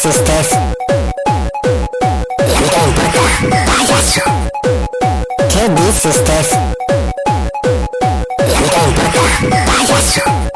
Sisters. Jeden bota, pajacu. Kiedy sisters? Jeden bota, pajacu.